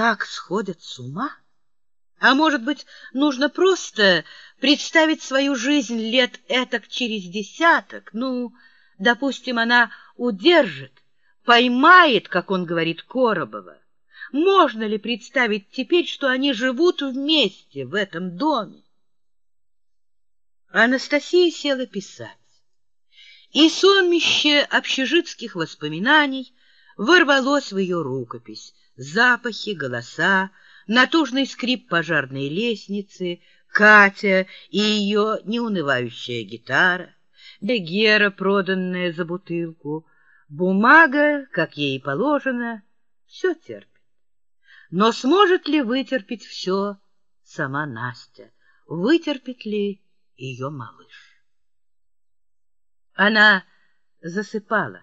так сходят с ума? А может быть, нужно просто представить свою жизнь лет этак через десяток? Ну, допустим, она удержит, поймает, как он говорит, Коробова. Можно ли представить теперь, что они живут вместе в этом доме? Анастасия села писать. И сонмище общежитских воспоминаний ворвалось в ее рукопись. Запахи, голоса, натужный скрип пожарной лестницы, Катя и ее неунывающая гитара, Гера, проданная за бутылку, бумага, как ей положено, все терпит. Но сможет ли вытерпеть все сама Настя? Вытерпит ли ее малыш? Она засыпала,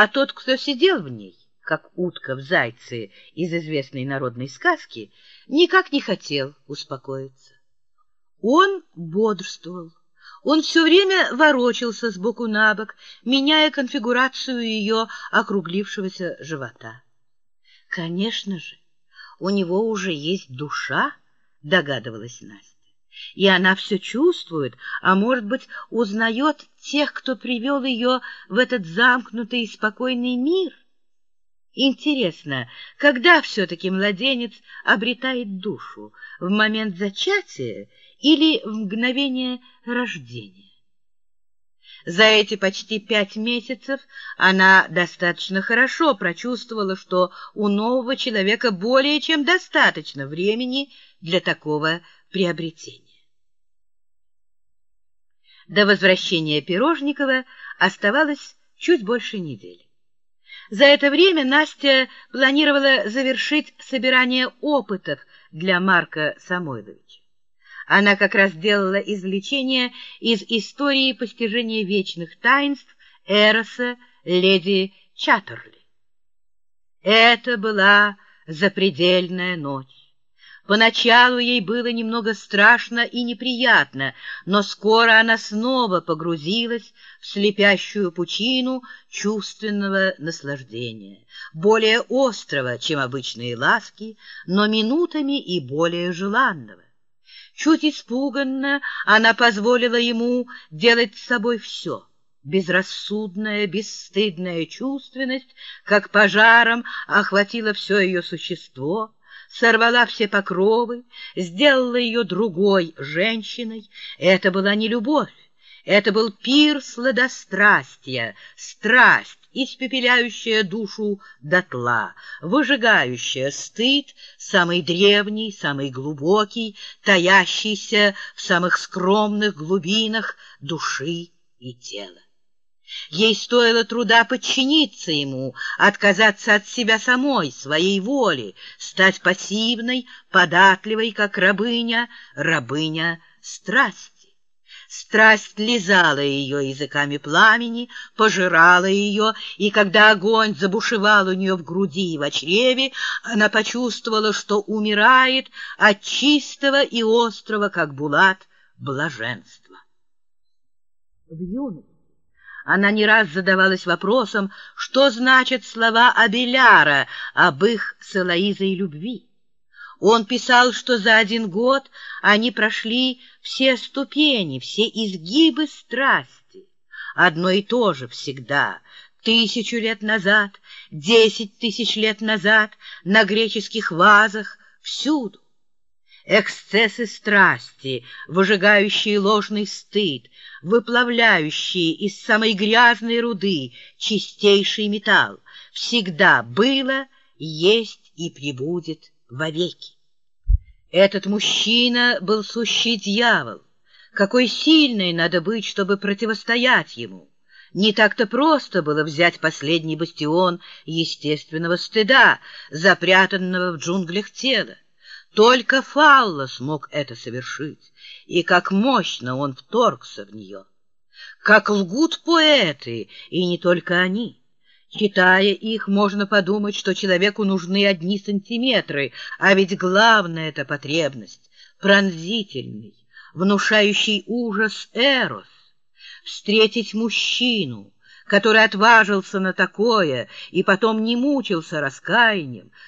а тот, кто сидел в ней, как утка в зайце из известной народной сказки, никак не хотел успокоиться. Он бодрствовал. Он все время ворочался с боку на бок, меняя конфигурацию ее округлившегося живота. Конечно же, у него уже есть душа, догадывалась Настя. И она все чувствует, а, может быть, узнает тех, кто привел ее в этот замкнутый и спокойный мир. Интересно, когда все-таки младенец обретает душу? В момент зачатия или в мгновение рождения? За эти почти пять месяцев она достаточно хорошо прочувствовала, что у нового человека более чем достаточно времени для такого приобретения. До возвращения Пирожникова оставалось чуть больше недели. За это время Настя планировала завершить собирание опытов для Марка Самойловича. Она как раз делала извлечение из истории постижения вечных таинств Эроса леди Чаттерли. Это была запредельная ночь. Поначалу ей было немного страшно и неприятно, но скоро она снова погрузилась в слепящую пучину чувственного наслаждения, более острого, чем обычные ласки, но минутами и более желанного. Чуть испуганно она позволила ему делать с собой все. Безрассудная, бесстыдная чувственность, как пожаром, охватила все ее существо — сорвала все покровы, сделала ее другой женщиной. Это была не любовь, это был пир сладострастия, страсть, испепеляющая душу дотла, выжигающая стыд, самый древний, самый глубокий, таящийся в самых скромных глубинах души и тела. Ей стоило труда подчиниться ему, отказаться от себя самой, своей воли, стать пассивной, податливой, как рабыня, рабыня страсти. Страсть лизала ее языками пламени, пожирала ее, и когда огонь забушевал у нее в груди и в чреве, она почувствовала, что умирает от чистого и острого, как булат, блаженства. В юности она не раз задавалась вопросом, что значат слова Абеляра об их с Элоизой любви. Он писал, что за один год они прошли все ступени, все изгибы страсти. Одно и то же всегда. Тысячу лет назад, десять тысяч лет назад, на греческих вазах, всюду эксцессы страсти, выжигающие ложный стыд, выплавляющие из самой грязной руды чистейший металл, всегда было, есть и пребудет вовеки. Этот мужчина был сущий дьявол. Какой сильной надо быть, чтобы противостоять ему. Не так-то просто было взять последний бастион естественного стыда, запрятанного в джунглях тела. Только Фаллос мог это совершить, и как мощно он вторгся в нее. Как лгут поэты, и не только они. Читая их, можно подумать, что человеку нужны одни сантиметры, а ведь главная эта потребность — пронзительный, внушающий ужас Эрос. Встретить мужчину, который отважился на такое и потом не мучился раскаянием,